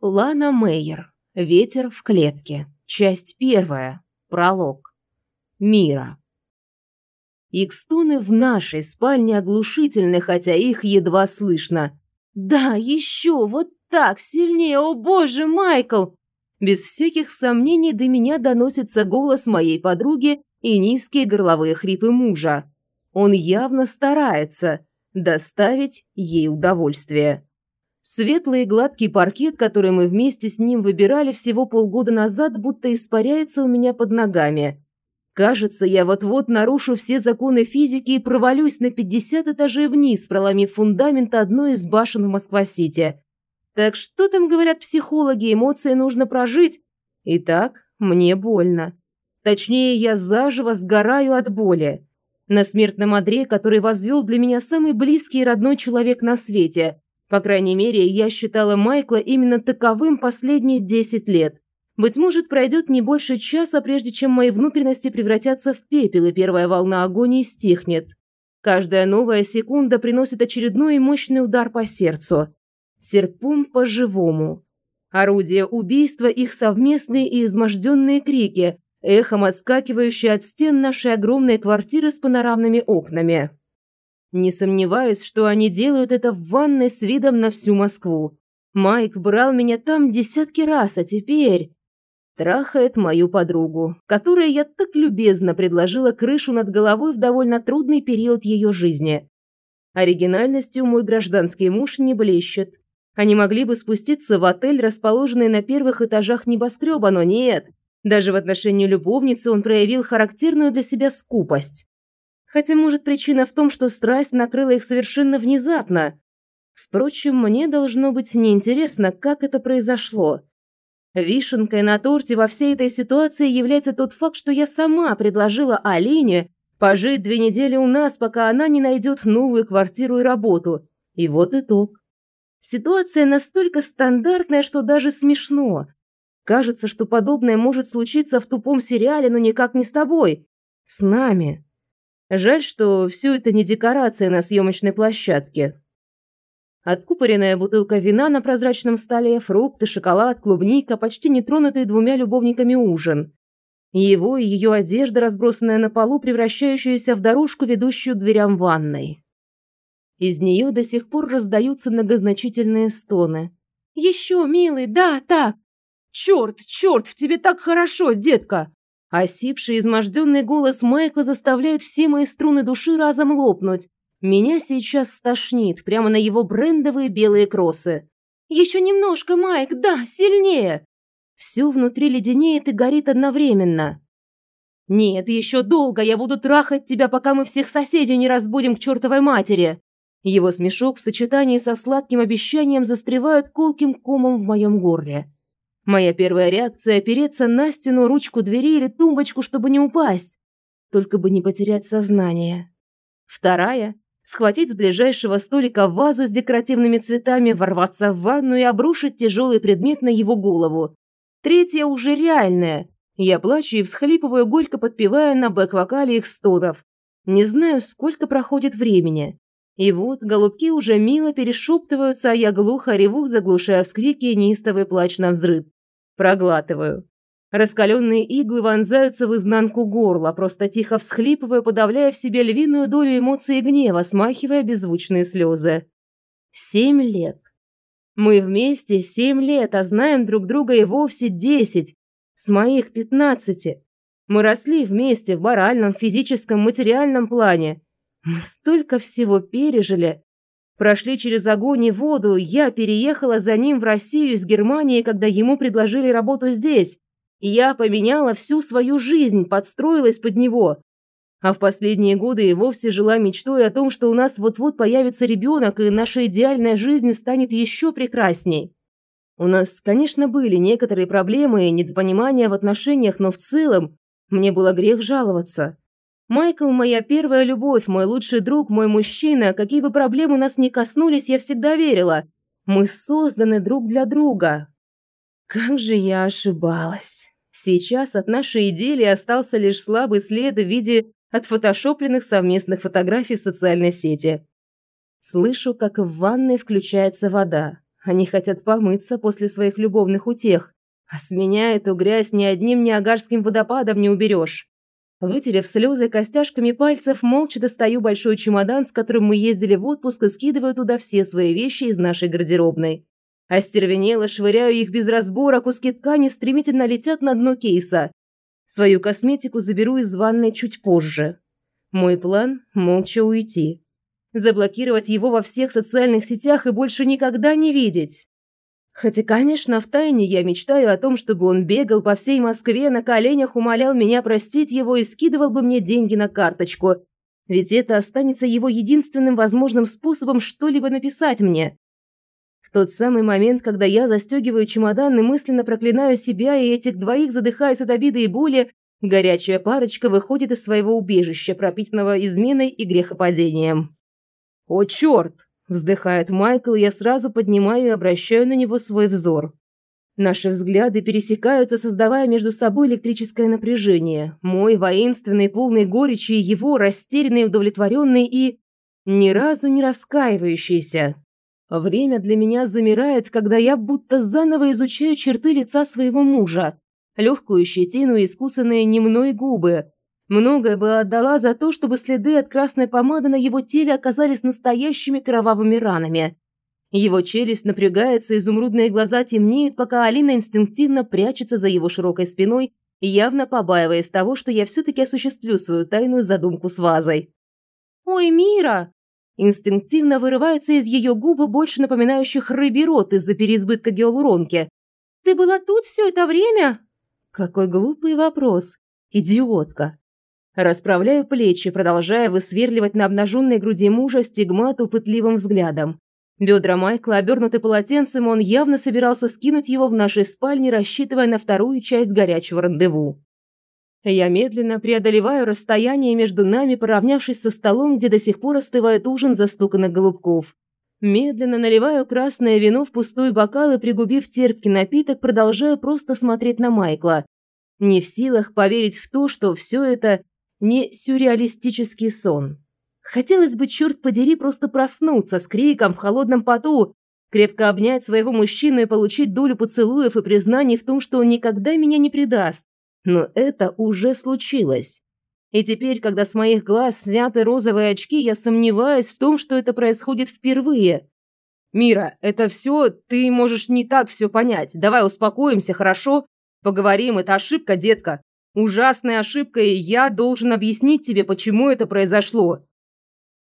Лана Мейер. Ветер в клетке. Часть первая. Пролог. Мира. Икстуны в нашей спальне оглушительны, хотя их едва слышно. Да, еще, вот так, сильнее, о боже, Майкл! Без всяких сомнений до меня доносится голос моей подруги и низкие горловые хрипы мужа. Он явно старается доставить ей удовольствие. Светлый и гладкий паркет, который мы вместе с ним выбирали всего полгода назад, будто испаряется у меня под ногами. Кажется, я вот-вот нарушу все законы физики и провалюсь на 50 этажей вниз, проломив фундамент одной из башен в Москва-Сити. Так что там говорят психологи, эмоции нужно прожить. Итак, мне больно. Точнее, я заживо сгораю от боли. На смертном одре, который возвел для меня самый близкий и родной человек на свете. По крайней мере, я считала Майкла именно таковым последние 10 лет. Быть может, пройдет не больше часа, прежде чем мои внутренности превратятся в пепел, и первая волна агонии стихнет. Каждая новая секунда приносит очередной мощный удар по сердцу серпом по-живому. Орудие убийства, их совместные и изможденные крики, эхом отскакивающие от стен нашей огромной квартиры с панорамными окнами. Не сомневаюсь, что они делают это в ванной с видом на всю Москву. Майк брал меня там десятки раз, а теперь трахает мою подругу, которой я так любезно предложила крышу над головой в довольно трудный период ее жизни. Оригинальностью мой гражданский муж не блещет. Они могли бы спуститься в отель, расположенный на первых этажах небоскреба, но нет. Даже в отношении любовницы он проявил характерную для себя скупость. Хотя, может, причина в том, что страсть накрыла их совершенно внезапно. Впрочем, мне должно быть неинтересно, как это произошло. Вишенкой на торте во всей этой ситуации является тот факт, что я сама предложила Алине пожить две недели у нас, пока она не найдет новую квартиру и работу. И вот итог. Ситуация настолько стандартная, что даже смешно. Кажется, что подобное может случиться в тупом сериале, но никак не с тобой. С нами. Жаль, что все это не декорация на съемочной площадке. Откупоренная бутылка вина на прозрачном столе, фрукты, шоколад, клубника, почти не тронутый двумя любовниками ужин. Его и ее одежда, разбросанная на полу, превращающаяся в дорожку, ведущую к дверям ванной. Из нее до сих пор раздаются многозначительные стоны. «Еще, милый, да, так! Черт, черт, в тебе так хорошо, детка!» Осипший, изможденный голос Майкла заставляет все мои струны души разом лопнуть. Меня сейчас стошнит прямо на его брендовые белые кроссы. «Еще немножко, Майк, да, сильнее!» Все внутри леденеет и горит одновременно. «Нет, еще долго я буду трахать тебя, пока мы всех соседей не разбудим к чертовой матери!» Его смешок в сочетании со сладким обещанием застревают колким комом в моем горле. Моя первая реакция – опереться на стену, ручку двери или тумбочку, чтобы не упасть. Только бы не потерять сознание. Вторая – схватить с ближайшего столика вазу с декоративными цветами, ворваться в ванну и обрушить тяжелый предмет на его голову. Третья уже реальная. Я плачу и всхлипываю, горько подпевая на бэк-вокале их стонов. Не знаю, сколько проходит времени. И вот голубки уже мило перешептываются, а я глухо реву, заглушая вскрики и неистовый плач на взрыв. Проглатываю. Раскаленные иглы вонзаются в изнанку горла, просто тихо всхлипывая, подавляя в себе львиную долю эмоций и гнева, смахивая беззвучные слезы. Семь лет. Мы вместе семь лет, а знаем друг друга и вовсе десять. С моих пятнадцати. Мы росли вместе в моральном, физическом, материальном плане. Мы столько всего пережили. Прошли через огонь и воду. Я переехала за ним в Россию из Германии, когда ему предложили работу здесь. Я поменяла всю свою жизнь, подстроилась под него. А в последние годы и вовсе жила мечтой о том, что у нас вот-вот появится ребенок, и наша идеальная жизнь станет еще прекрасней. У нас, конечно, были некоторые проблемы и недопонимания в отношениях, но в целом мне было грех жаловаться. Майкл – моя первая любовь, мой лучший друг, мой мужчина. Какие бы проблемы нас ни коснулись, я всегда верила. Мы созданы друг для друга. Как же я ошибалась. Сейчас от нашей идиллии остался лишь слабый след в виде отфотошопленных совместных фотографий в социальной сети. Слышу, как в ванной включается вода. Они хотят помыться после своих любовных утех. А с меня эту грязь ни одним ниагарским водопадом не уберешь. Вытерев слезы костяшками пальцев, молча достаю большой чемодан, с которым мы ездили в отпуск, и скидываю туда все свои вещи из нашей гардеробной. Остервенело швыряю их без разбора, куски ткани стремительно летят на дно кейса. Свою косметику заберу из ванной чуть позже. Мой план – молча уйти. Заблокировать его во всех социальных сетях и больше никогда не видеть. Хотя, конечно, втайне я мечтаю о том, чтобы он бегал по всей Москве, на коленях умолял меня простить его и скидывал бы мне деньги на карточку. Ведь это останется его единственным возможным способом что-либо написать мне. В тот самый момент, когда я застегиваю чемодан и мысленно проклинаю себя и этих двоих, задыхаясь от обиды и боли, горячая парочка выходит из своего убежища, пропитанного изменой и грехопадением. «О, черт!» Вздыхает Майкл, я сразу поднимаю и обращаю на него свой взор. Наши взгляды пересекаются, создавая между собой электрическое напряжение. Мой воинственный, полный горечи, его растерянный, удовлетворенный и... ни разу не раскаивающийся. Время для меня замирает, когда я будто заново изучаю черты лица своего мужа. Легкую щетину и искусанные немной губы, Многое бы отдала за то, чтобы следы от красной помады на его теле оказались настоящими кровавыми ранами. Его челюсть напрягается, изумрудные глаза темнеют, пока Алина инстинктивно прячется за его широкой спиной, явно побаиваясь того, что я все-таки осуществлю свою тайную задумку с вазой. «Ой, Мира!» Инстинктивно вырывается из ее губы, больше напоминающих рыбий рот из-за переизбытка гиалуронки. «Ты была тут все это время?» Какой глупый вопрос. Идиотка. Расправляю плечи, продолжая высверливать на обнаженной груди мужа стигмату пытливым взглядом. Бедра Майкла обернуты полотенцем, он явно собирался скинуть его в нашей спальне, рассчитывая на вторую часть горячего рандеву. Я медленно преодолеваю расстояние между нами, поравнявшись со столом, где до сих пор остывает ужин застуканных голубков. Медленно наливаю красное вино в пустой бокал и, пригубив терпкий напиток, продолжаю просто смотреть на Майкла. Не в силах поверить в то, что все это не сюрреалистический сон. Хотелось бы, черт подери, просто проснуться с криком в холодном поту, крепко обнять своего мужчину и получить долю поцелуев и признаний в том, что он никогда меня не предаст. Но это уже случилось. И теперь, когда с моих глаз сняты розовые очки, я сомневаюсь в том, что это происходит впервые. «Мира, это все, ты можешь не так все понять. Давай успокоимся, хорошо? Поговорим, это ошибка, детка. Ужасная ошибка, и я должен объяснить тебе, почему это произошло.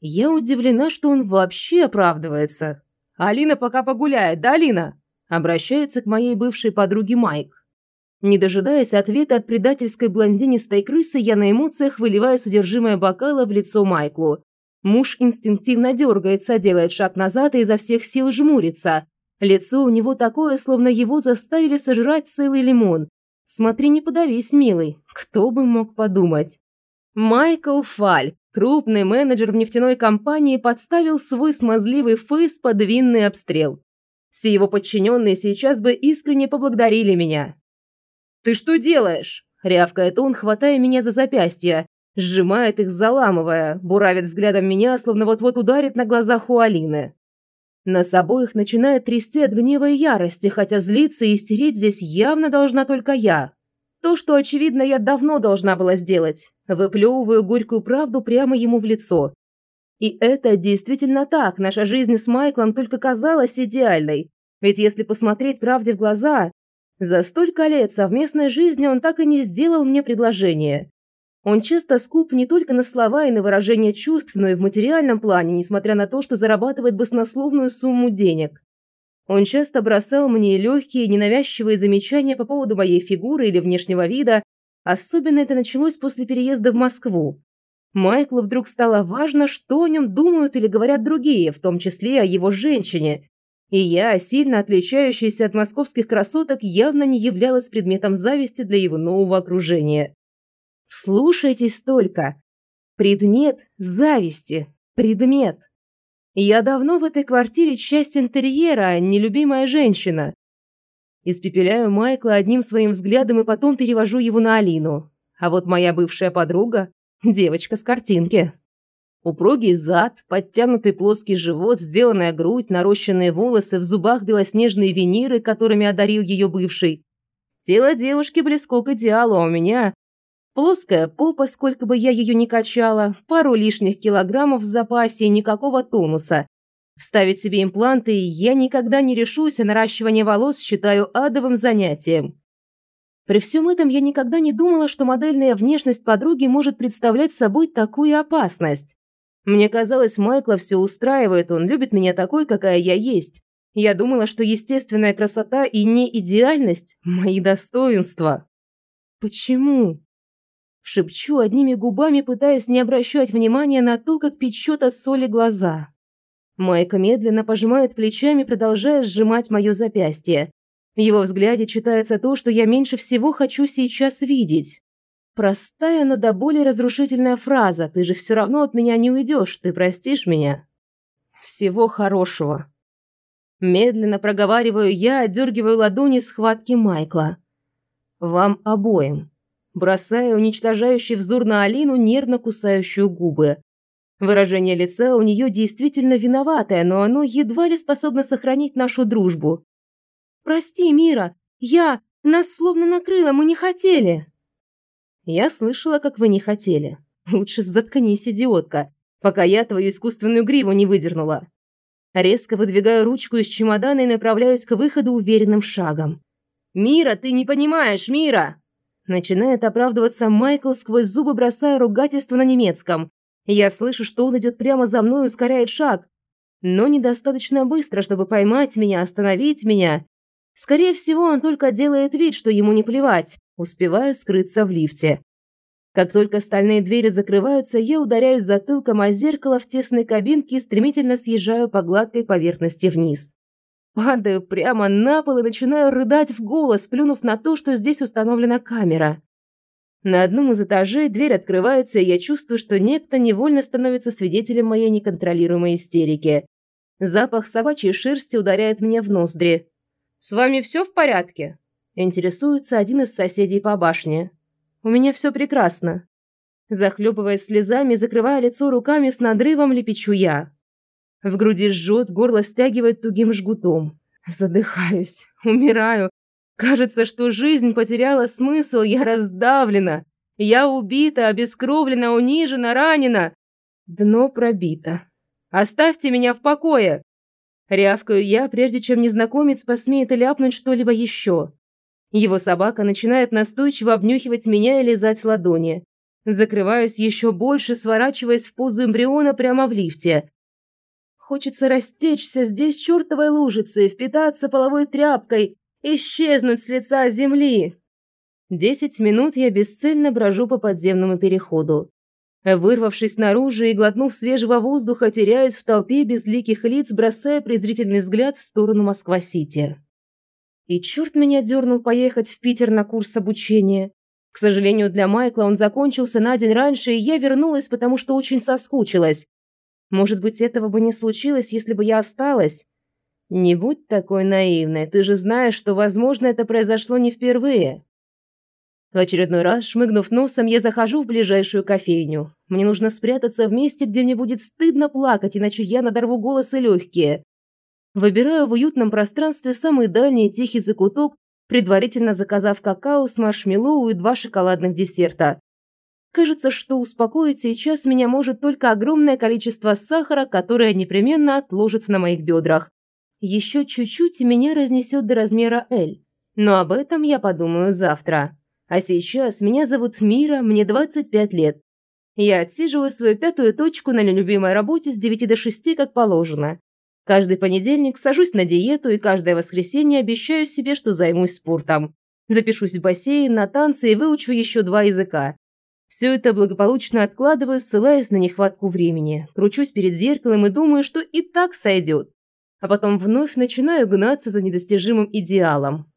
Я удивлена, что он вообще оправдывается. Алина пока погуляет, да, Алина? Обращается к моей бывшей подруге Майк. Не дожидаясь ответа от предательской блондинистой крысы, я на эмоциях выливаю содержимое бокала в лицо Майклу. Муж инстинктивно дергается, делает шаг назад и изо всех сил жмурится. Лицо у него такое, словно его заставили сожрать целый лимон. Смотри, не подавись, милый. Кто бы мог подумать? Майкл Фаль, крупный менеджер в нефтяной компании, подставил свой смазливый фейс под винный обстрел. Все его подчиненные сейчас бы искренне поблагодарили меня. «Ты что делаешь?» – рявкает он, хватая меня за запястья, сжимает их, заламывая, буравит взглядом меня, словно вот-вот ударит на глазах у Алины. Нас обоих начинает трясти от гнева и ярости, хотя злиться и истереть здесь явно должна только я. То, что, очевидно, я давно должна была сделать. Выплевываю горькую правду прямо ему в лицо. И это действительно так, наша жизнь с Майклом только казалась идеальной. Ведь если посмотреть правде в глаза, за столько лет совместной жизни он так и не сделал мне предложение. Он часто скуп не только на слова и на выражение чувств, но и в материальном плане, несмотря на то, что зарабатывает баснословную сумму денег. Он часто бросал мне легкие, ненавязчивые замечания по поводу моей фигуры или внешнего вида, особенно это началось после переезда в Москву. Майклу вдруг стало важно, что о нем думают или говорят другие, в том числе о его женщине. И я, сильно отличающаяся от московских красоток, явно не являлась предметом зависти для его нового окружения. Слушайтесь только. Предмет зависти. Предмет. Я давно в этой квартире часть интерьера, а не любимая женщина. Испепеляю Майкла одним своим взглядом и потом перевожу его на Алину. А вот моя бывшая подруга – девочка с картинки. Упругий зад, подтянутый плоский живот, сделанная грудь, нарощенные волосы, в зубах белоснежные виниры, которыми одарил ее бывший. Тело девушки близко к идеалу, а у меня плоская попа, сколько бы я ее ни качала, пару лишних килограммов в запасе и никакого тонуса. Вставить себе импланты я никогда не решусь, а наращивание волос считаю адовым занятием. При всем этом я никогда не думала, что модельная внешность подруги может представлять собой такую опасность. Мне казалось, Майкла все устраивает, он любит меня такой, какая я есть. Я думала, что естественная красота и не идеальность – мои достоинства. Почему? Шепчу одними губами, пытаясь не обращать внимания на то, как печет от соли глаза. Майка медленно пожимает плечами, продолжая сжимать мое запястье. В его взгляде читается то, что я меньше всего хочу сейчас видеть. Простая, но до боли разрушительная фраза «Ты же все равно от меня не уйдешь, ты простишь меня». Всего хорошего. Медленно проговариваю я, отдергиваю ладони схватки Майкла. Вам обоим. Бросая уничтожающий взор на Алину, нервно кусающую губы. Выражение лица у нее действительно виноватое, но оно едва ли способно сохранить нашу дружбу. «Прости, Мира, я... Нас словно накрыло, мы не хотели!» Я слышала, как вы не хотели. Лучше заткнись, идиотка, пока я твою искусственную гриву не выдернула. Резко выдвигаю ручку из чемодана и направляюсь к выходу уверенным шагом. «Мира, ты не понимаешь, Мира!» Начинает оправдываться Майкл сквозь зубы, бросая ругательство на немецком. Я слышу, что он идет прямо за мной и ускоряет шаг. Но недостаточно быстро, чтобы поймать меня, остановить меня. Скорее всего, он только делает вид, что ему не плевать. Успеваю скрыться в лифте. Как только стальные двери закрываются, я ударяюсь затылком о зеркало в тесной кабинке и стремительно съезжаю по гладкой поверхности вниз. Падаю прямо на пол и начинаю рыдать в голос, плюнув на то, что здесь установлена камера. На одном из этажей дверь открывается, и я чувствую, что некто невольно становится свидетелем моей неконтролируемой истерики. Запах собачьей шерсти ударяет мне в ноздри. «С вами все в порядке?» Интересуется один из соседей по башне. «У меня все прекрасно». Захлебываясь слезами, закрывая лицо руками с надрывом, лепечу я. В груди жжет, горло стягивает тугим жгутом. Задыхаюсь, умираю. Кажется, что жизнь потеряла смысл, я раздавлена. Я убита, обескровлена, унижена, ранена. Дно пробито. Оставьте меня в покое. Рявкаю я, прежде чем незнакомец посмеет ляпнуть что-либо еще. Его собака начинает настойчиво обнюхивать меня и лизать ладони. Закрываюсь еще больше, сворачиваясь в позу эмбриона прямо в лифте. Хочется растечься здесь чертовой лужицей, впитаться половой тряпкой, исчезнуть с лица земли. Десять минут я бесцельно брожу по подземному переходу. Вырвавшись наружу и глотнув свежего воздуха, теряюсь в толпе безликих лиц, бросая презрительный взгляд в сторону Москва-Сити. И черт меня дернул поехать в Питер на курс обучения. К сожалению, для Майкла он закончился на день раньше, и я вернулась, потому что очень соскучилась. Может быть, этого бы не случилось, если бы я осталась? Не будь такой наивной, ты же знаешь, что, возможно, это произошло не впервые. В очередной раз, шмыгнув носом, я захожу в ближайшую кофейню. Мне нужно спрятаться в месте, где мне будет стыдно плакать, иначе я надорву голос и легкие. Выбираю в уютном пространстве самый дальний тихий закуток, предварительно заказав какао с маршмеллоу и два шоколадных десерта. Кажется, что успокоить сейчас меня может только огромное количество сахара, которое непременно отложится на моих бедрах. Еще чуть-чуть меня разнесет до размера L. Но об этом я подумаю завтра. А сейчас меня зовут Мира, мне 25 лет. Я отсиживаю свою пятую точку на нелюбимой работе с 9 до 6, как положено. Каждый понедельник сажусь на диету и каждое воскресенье обещаю себе, что займусь спортом. Запишусь в бассейн, на танцы и выучу еще два языка. Все это благополучно откладываю, ссылаясь на нехватку времени. Кручусь перед зеркалом и думаю, что и так сойдет. А потом вновь начинаю гнаться за недостижимым идеалом.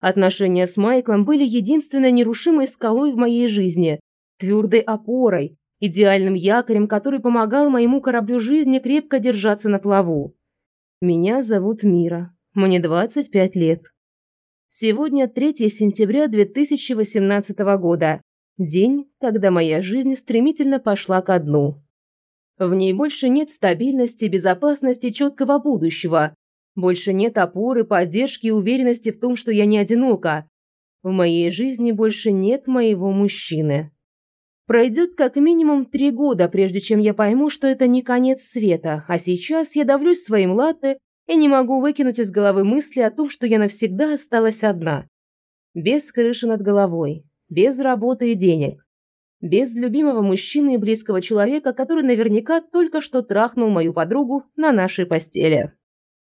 Отношения с Майклом были единственной нерушимой скалой в моей жизни, твердой опорой, идеальным якорем, который помогал моему кораблю жизни крепко держаться на плаву. Меня зовут Мира. Мне 25 лет. Сегодня 3 сентября 2018 года. День, когда моя жизнь стремительно пошла ко дну. В ней больше нет стабильности, безопасности, четкого будущего. Больше нет опоры, поддержки и уверенности в том, что я не одинока. В моей жизни больше нет моего мужчины. Пройдет как минимум три года, прежде чем я пойму, что это не конец света, а сейчас я давлюсь своим латте и не могу выкинуть из головы мысли о том, что я навсегда осталась одна. Без крыши над головой, без работы и денег, без любимого мужчины и близкого человека, который наверняка только что трахнул мою подругу на нашей постели.